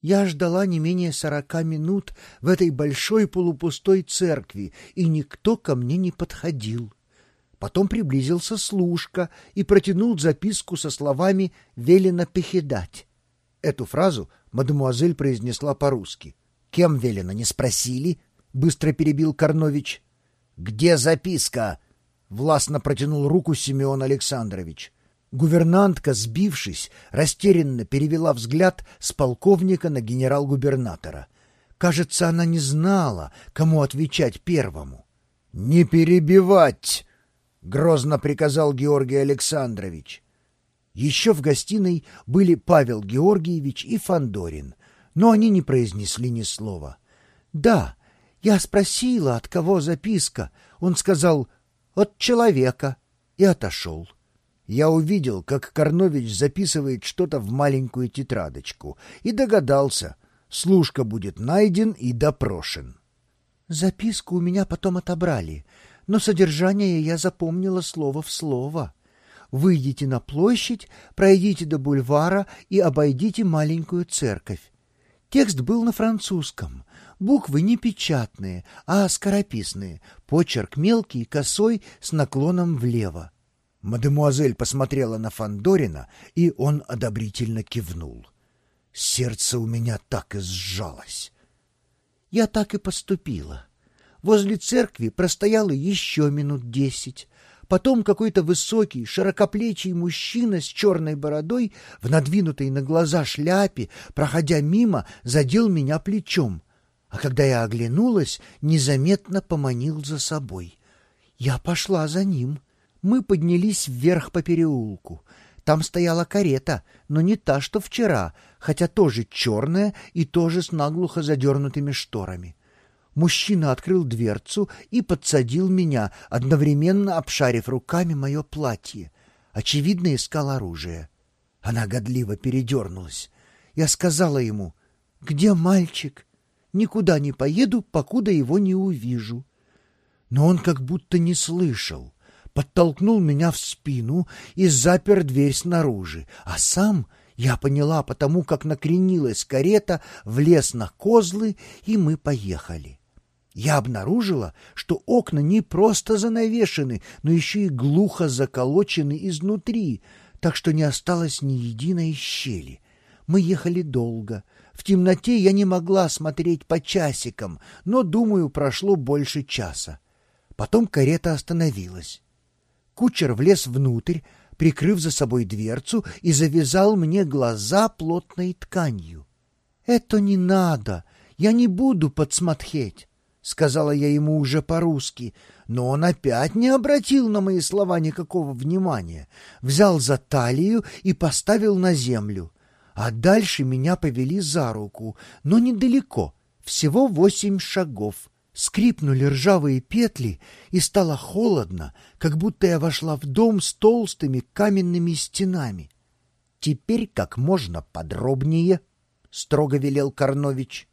Я ждала не менее сорока минут в этой большой полупустой церкви, и никто ко мне не подходил. Потом приблизился служка и протянул записку со словами «велено похидать». Эту фразу мадемуазель произнесла по-русски. «Кем велено, не спросили?» — быстро перебил Корнович. «Где записка?» — властно протянул руку Семен Александрович. Гувернантка, сбившись, растерянно перевела взгляд с полковника на генерал-губернатора. Кажется, она не знала, кому отвечать первому. «Не перебивать!» — грозно приказал Георгий Александрович. Еще в гостиной были Павел Георгиевич и Фандорин, но они не произнесли ни слова. «Да, я спросила, от кого записка. Он сказал, от человека, и отошел». Я увидел, как Корнович записывает что-то в маленькую тетрадочку, и догадался, служка будет найден и допрошен. Записку у меня потом отобрали, но содержание я запомнила слово в слово. Выйдите на площадь, пройдите до бульвара и обойдите маленькую церковь. Текст был на французском. Буквы не печатные, а скорописные. Почерк мелкий, косой, с наклоном влево. Мадемуазель посмотрела на Фандорина, и он одобрительно кивнул. Сердце у меня так и сжалось. Я так и поступила. Возле церкви простояла еще минут десять. Потом какой-то высокий, широкоплечий мужчина с черной бородой в надвинутой на глаза шляпе, проходя мимо, задел меня плечом. А когда я оглянулась, незаметно поманил за собой. Я пошла за ним. Мы поднялись вверх по переулку. Там стояла карета, но не та, что вчера, хотя тоже черная и тоже с наглухо задернутыми шторами. Мужчина открыл дверцу и подсадил меня, одновременно обшарив руками мое платье. Очевидно, искал оружие. Она годливо передернулась. Я сказала ему, «Где мальчик? Никуда не поеду, покуда его не увижу». Но он как будто не слышал подтолкнул меня в спину и запер дверь снаружи, а сам, я поняла, потому как накренилась карета, влез на козлы, и мы поехали. Я обнаружила, что окна не просто занавешены, но еще и глухо заколочены изнутри, так что не осталось ни единой щели. Мы ехали долго. В темноте я не могла смотреть по часикам, но, думаю, прошло больше часа. Потом карета остановилась. Кучер влез внутрь, прикрыв за собой дверцу, и завязал мне глаза плотной тканью. — Это не надо, я не буду подсмотреть, — сказала я ему уже по-русски, но он опять не обратил на мои слова никакого внимания, взял за талию и поставил на землю. А дальше меня повели за руку, но недалеко, всего восемь шагов — Скрипнули ржавые петли, и стало холодно, как будто я вошла в дом с толстыми каменными стенами. — Теперь как можно подробнее, — строго велел Корнович.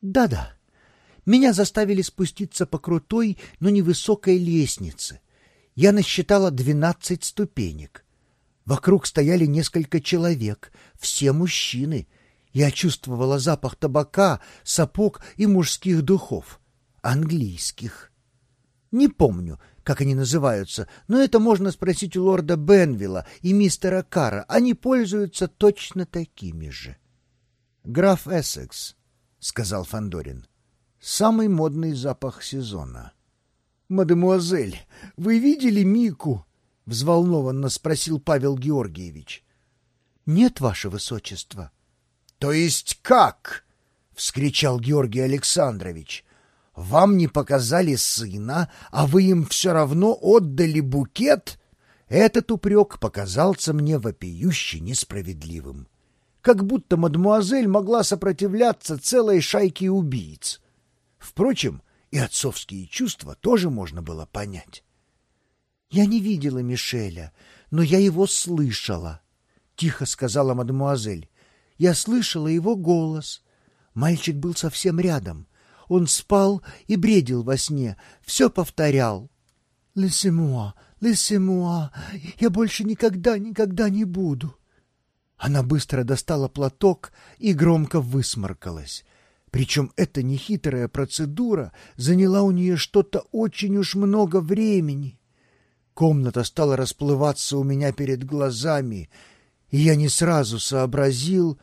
Да — Да-да. Меня заставили спуститься по крутой, но невысокой лестнице. Я насчитала двенадцать ступенек. Вокруг стояли несколько человек, все мужчины. Я чувствовала запах табака, сапог и мужских духов английских. Не помню, как они называются, но это можно спросить у лорда Бенвилла и мистера Кара. Они пользуются точно такими же. «Граф Эссекс», — сказал Фандорин, — «самый модный запах сезона». «Мадемуазель, вы видели Мику?» — взволнованно спросил Павел Георгиевич. «Нет, ваше высочество». «То есть как?» — вскричал Георгий Александрович. Вам не показали сына, а вы им все равно отдали букет? Этот упрек показался мне вопиюще несправедливым. Как будто мадмуазель могла сопротивляться целой шайке убийц. Впрочем, и отцовские чувства тоже можно было понять. «Я не видела Мишеля, но я его слышала», — тихо сказала мадемуазель. «Я слышала его голос. Мальчик был совсем рядом. Он спал и бредил во сне, все повторял. «Лесемуа, лесемуа, я больше никогда, никогда не буду». Она быстро достала платок и громко высморкалась. Причем эта нехитрая процедура заняла у нее что-то очень уж много времени. Комната стала расплываться у меня перед глазами, и я не сразу сообразил,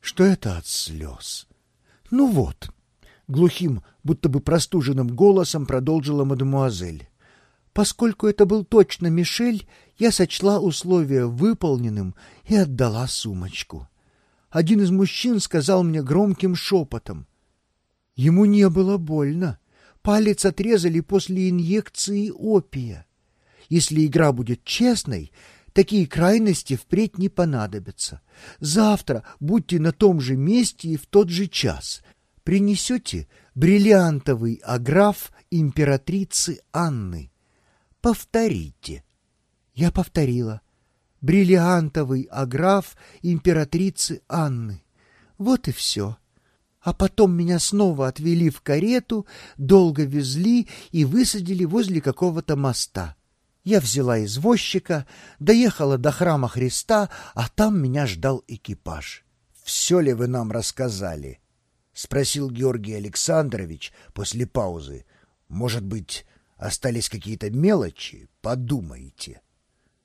что это от слез. «Ну вот», — глухим, будто бы простуженным голосом продолжила мадемуазель. «Поскольку это был точно Мишель, я сочла условие выполненным и отдала сумочку. Один из мужчин сказал мне громким шепотом. Ему не было больно. Палец отрезали после инъекции опия. Если игра будет честной, такие крайности впредь не понадобятся. Завтра будьте на том же месте и в тот же час. Принесете бриллиантовый аграф императрицы Анны. Повторите. Я повторила. Бриллиантовый аграф императрицы Анны. Вот и все. А потом меня снова отвели в карету, долго везли и высадили возле какого-то моста. Я взяла извозчика, доехала до храма Христа, а там меня ждал экипаж. — Все ли вы нам рассказали? — спросил Георгий Александрович после паузы. — Может быть, остались какие-то мелочи? Подумайте. —